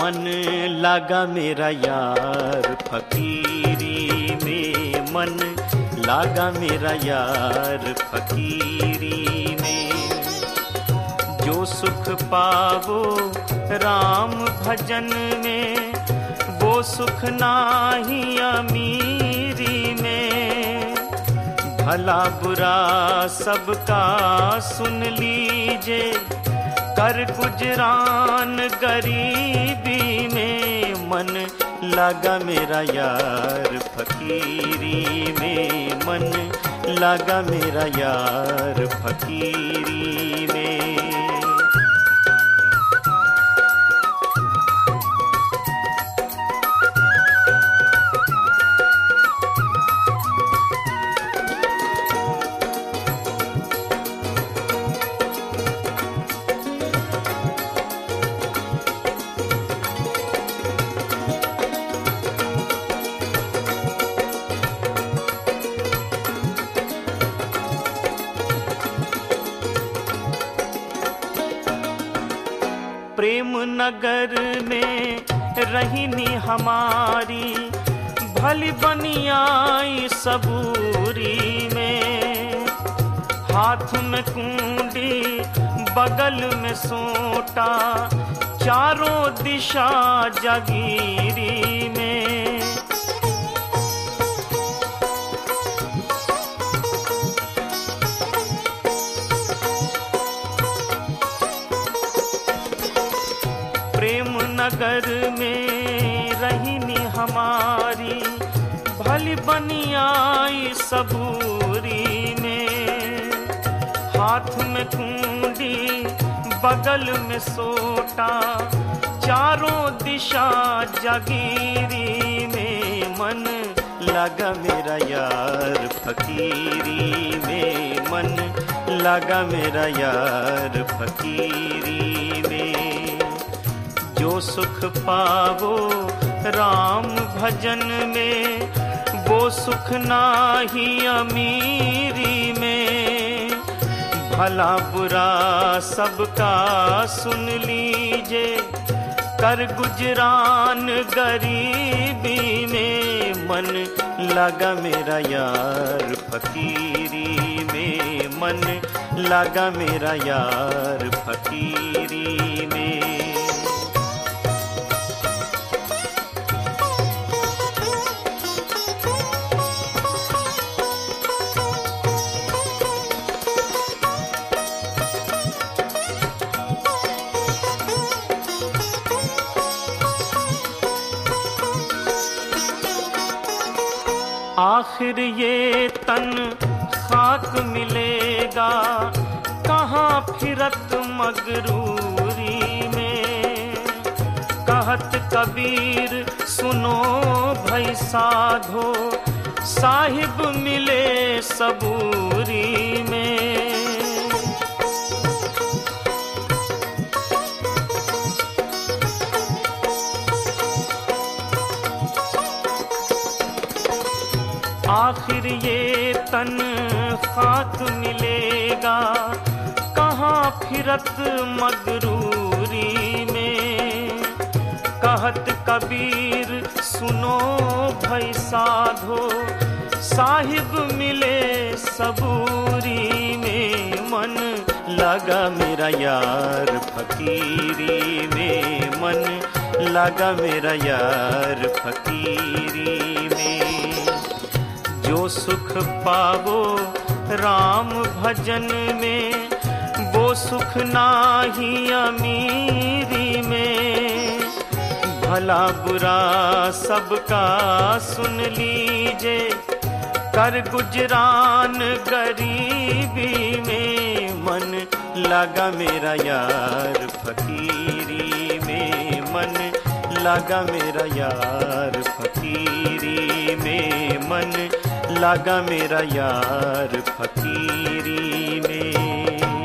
लगा मेरा यार, फकीरी में मन लगा मेरा यार, फकीरी में। जो सुख पावो राम भजन में, वो सुख नाही अमीरी में। भला बुरा सबका सुन लीजे कर गुजरान गरीबी में मन लगा मेरा यार फकीरी में मन लगा मेरा यार फकीरी में प्रेम नगर में रहनी हमारी, भली बनियाई सबूरी में। हाथ में कुंडी, बगल में सोटा, चारों दिशा जगीरी में नगर में रहनी हमारी, भली बनियाई सबूरी में हाथ में कुंडी, बगल में सोटा, चारों दिशा जगीरी में मन लगा मेरा यार फकीरी में मन लगा मेरा यार फकीरी में जो सुख पावो राम भजन में, वो सुख नाही अमीरी में। भला बुरा सबका सुन लीजे, कर गुजरान गरीबी में। मन लगा मेरा यार फकीरी में, मन लगा मेरा यार फकीरी आखिर ये तन खाक मिलेगा। कहाँ फिरत मगरूरी में? कहत कबीर, सुनो भई साधो, साहिब मिले सबूरी में। आखिर ये तन खाक मिलेगा। कहाँ फिरत मगरूरी में? कहत कबीर, सुनो भई साधो, साहिब मिले सबूरी में। मन लगा मेरा यार फकीरी में। मन लगा मेरा यार फकीरी जो सुख पावो राम भजन में, वो सुख नाही अमीरी में। भला बुरा सबका सुन लीजे, कर गुजरान गरीबी में। मन लगा मेरा यार फकीरी में, मन लगा मेरा यार फकीरी में। मन लागा मेरा यार फकीरी में।